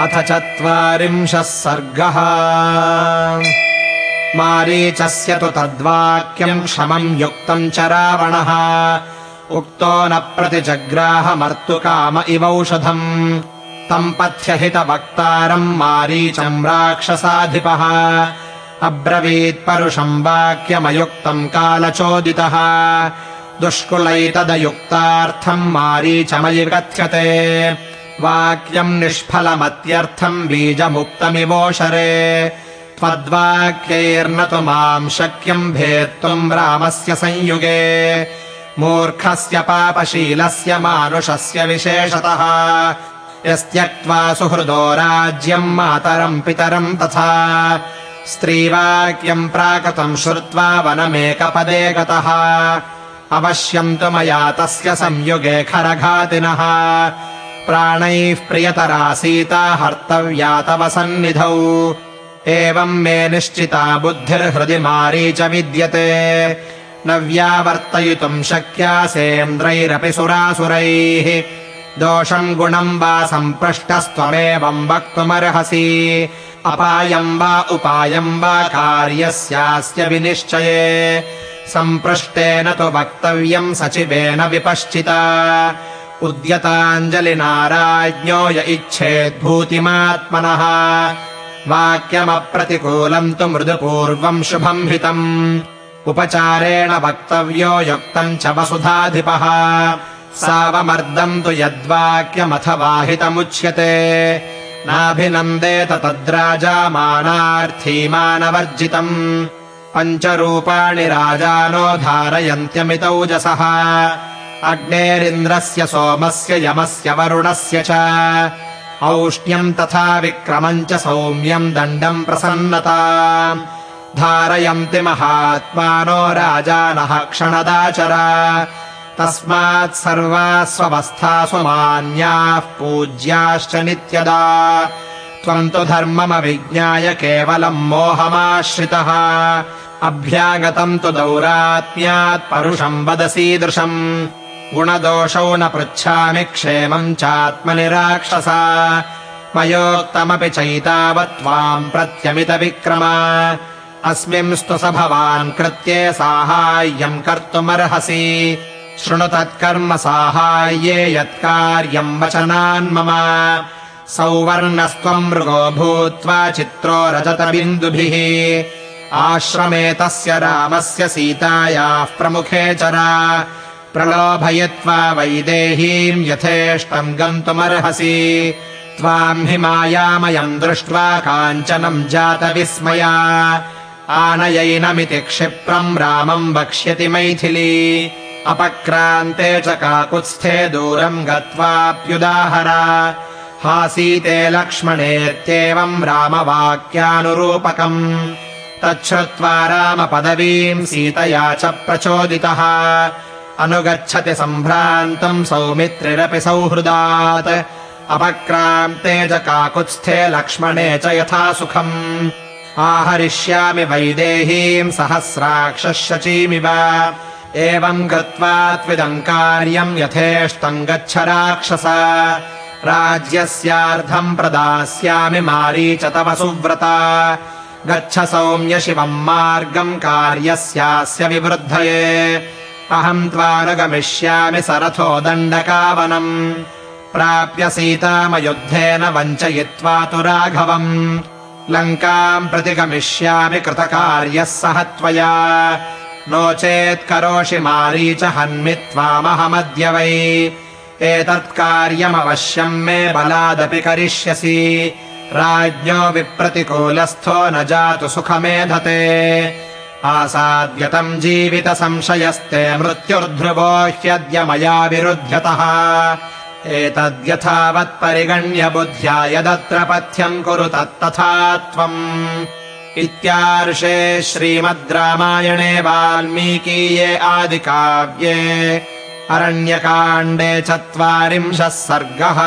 अथ चत्वारिंशः सर्गः। मारीचस्य तु तद्वाक्यम् क्षमम् युक्तम् च रावणः। उक्तो न प्रतिजग्राहमर्तुकाम इवौषधम् तम् पथ्यहितवक्तारम् मारीचम् राक्षसाधिपः। अब्रवीत्परुषम् वाक्यमयुक्तम् कालचोदितः। दुष्कुलैतदयुक्तार्थम् मारीचमयि कथ्यते वाक्यम् निष्फलमत्यर्थम् बीजमुक्तमिवोषरे। त्वद्वाक्यैर्न तु माम् शक्यम् भेत्तुम् रामस्य संयुगे। मूर्खस्य पापशीलस्य मानुषस्य विशेषतः। यस्त्यक्त्वा सुहृदो राज्यम् मातरम् पितरम् तथा। स्त्रीवाक्यम् प्राकृतम् श्रुत्वा वनमेकपदे गतः। अवश्यम् तु मया तस्य संयुगे खरघातिनः प्राणैः प्रियतरा सीता हर्तव्या तव सन्निधौ। एवम् मे निश्चिता बुद्धिर्हृदि मारी च विद्यते। न व्यावर्तयितुम् शक्या सेन्द्रैरपि सुरासुरैः। दोषम् गुणम् वा सम्पृष्टस्त्वमेवम् वक्तुमर्हसि। अपायम् वा उपायम् वा कार्यस्यास्य विनिश्चये। सम्पृष्टेन तु वक्तव्यम् सचिवेन विपश्चिता उद्यताञ्जलिनाराज्ञो य इच्छेद्भूतिमात्मनः। वाक्यमप्रतिकूलम् तु मृदुपूर्वम् शुभम् हितम्। उपचारेण वक्तव्यो युक्तम् च वसुधाधिपः। सावमर्दम् तु यद्वाक्यमथवाहितमुच्यते। नाभिनन्देत तद्राजा मानार्थी मानवर्जितम् पञ्चरूपाणि राजानो धारयन्त्यमितौजसः अग्नेरिन्द्रस्य सोमस्य यमस्य वरुणस्य च। औष्ण्यम् तथा विक्रमम् च सौम्यम् दण्डम् प्रसन्नता। धारयन्ति महात्मानो राजानः क्षणदाचरा। तस्मात् सर्वा स्ववस्थासु मान्याः पूज्याश्च नित्यदा। त्वम् तु धर्ममविज्ञाय केवलम् मोहमाश्रितः। अभ्यागतम् तु दौरात्म्यात् परुषम् वदसीदृशम् गुणदोषौ न पृच्छामि क्षेमम् चात्मनि राक्षसा मयोक्तमपि चैतावत् त्वाम् प्रत्यमितविक्रमा। अस्मिंस्तु स भवान् कृत्ये साहाय्यम् कर्तुमर्हसि। शृणु तत्कर्म साहाय्ये यत्कार्यम् वचनान् मम। सौवर्णस्त्वम् मृगो भूत्वा चित्रो रजतबिन्दुभिः आश्रमे तस्य रामस्य सीतायाः प्रमुखे चरा प्रलोभयित्वा वैदेहीम् यथेष्टम् गन्तुमर्हसि। त्वाम् हि मायामयम् दृष्ट्वा काञ्चनम् जातविस्मया। आनयैनमिति क्षिप्रम् रामम् वक्ष्यति मैथिली। अपक्रान्ते च काकुत्स्थे दूरम् गत्वाप्युदाहरा। हासीते लक्ष्मणेत्येवम् रामवाक्यानुरूपकम्। तच्छ्रुत्वा रामपदवीम् सीतया च प्रचोदितः अनुगच्छति सम्भ्रान्तम् सौमित्रिरपि सौहृदात्। अपक्रान्ते च काकुत्स्थे लक्ष्मणे च यथा सुखम्। आहरिष्यामि वैदेहीम् सहस्राक्षशचीमिव एवम् गत्वा त्विदम् कार्यम् यथेष्टम् गच्छ राक्षस। राज्यस्यार्धम् प्रदास्यामि मारी च तव सुव्रता। गच्छ सौम्य शिवम् मार्गम् कार्यस्यास्य विवृद्धये अहम् त्वानुगमिष्यामि सरथो दण्डकावनम्। प्राप्य सीतामयुद्धेन वञ्चयित्वा तु राघवम्। लङ्काम् प्रतिगमिष्यामि कृतकार्यः सह त्वया। नो चेत् करोषि मारी च हन्मि त्वामहमद्य वै। एतत् कार्यमवश्यम् मे बलादपि करिष्यसि। राज्ञो विप्रतिकूलस्थो न जातु सुखमेधते आसाद्यतम् जीवितसंशयस्ते मृत्युर्ध्रुवो ह्यद्य मया विरुध्यतः। एतद्यथावत्परिगण्य बुद्ध्या यदत्र पथ्यम् कुरु तत्तथा त्वम्। इत्यार्षे श्रीमद् रामायणे वाल्मीकीये आदिकाव्ये। अरण्यकाण्डे चत्वारिंशः सर्गः